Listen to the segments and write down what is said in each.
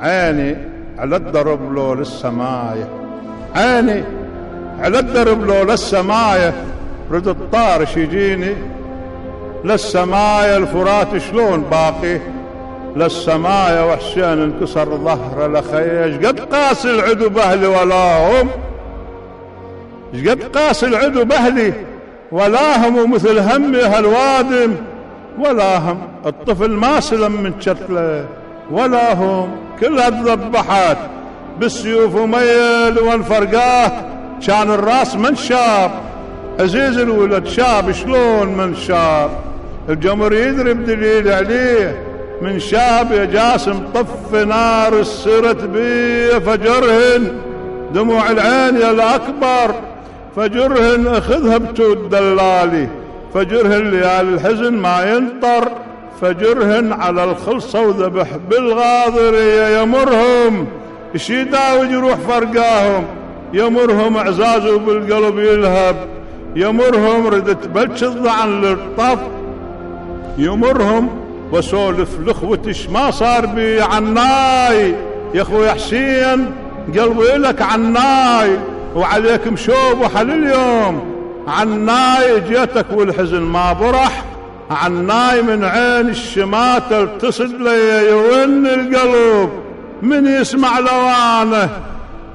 عيني على الدرب لو للسماية. عيني على الدرب لو للسماية. رد الطارش يجيني للسماية الفرات شلون باقي؟ للسماية وحسين انكسر ظهره لخيش قد قاس العدو بهلي ولاهم؟ قد قاس العدو بهلي ولاهم ومثل همي هالوادم. ولاهم الطفل ما سلم من شتله ولا هم كلها تذبحت بالسيوف وميل والفرقاه كان الراس من شاب. عزيز الولد شاب شلون من شاب؟ الجمر يدري بدليل عليه. من شاب يا جاسم طف نار السرت بيه فجرهن. دموع العين يا الأكبر فجرهن أخذها بتود دلالي فجرهن ليالي الحزن ما ينطر. فجرهن على الخلصة وذبح بالغاضرية يمرهم. يشيدا وجروح فرقاهم؟ يمرهم اعزازه بالقلب يلهب. يمرهم ردت بلش الضعن للطف. يمرهم وسولف لخوتش ما صار بي عناي. يا أخوي حسين قلبي لك عناي. وعليك مشوب وحل اليوم. عناي جيتك والحزن ما برح. عناي من عين الشماتة تصد لي يون القلب من يسمع لوانه؟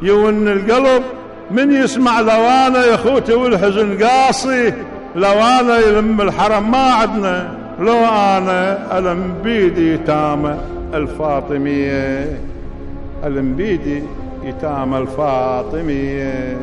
يون القلب من يسمع لوانه يا أخوتي والحزن قاصي لوانه يلم الحرم ما عدنا لو أنا ألم بيدي يتامى الفاطمية ألم بيدي يتامى الفاطمية.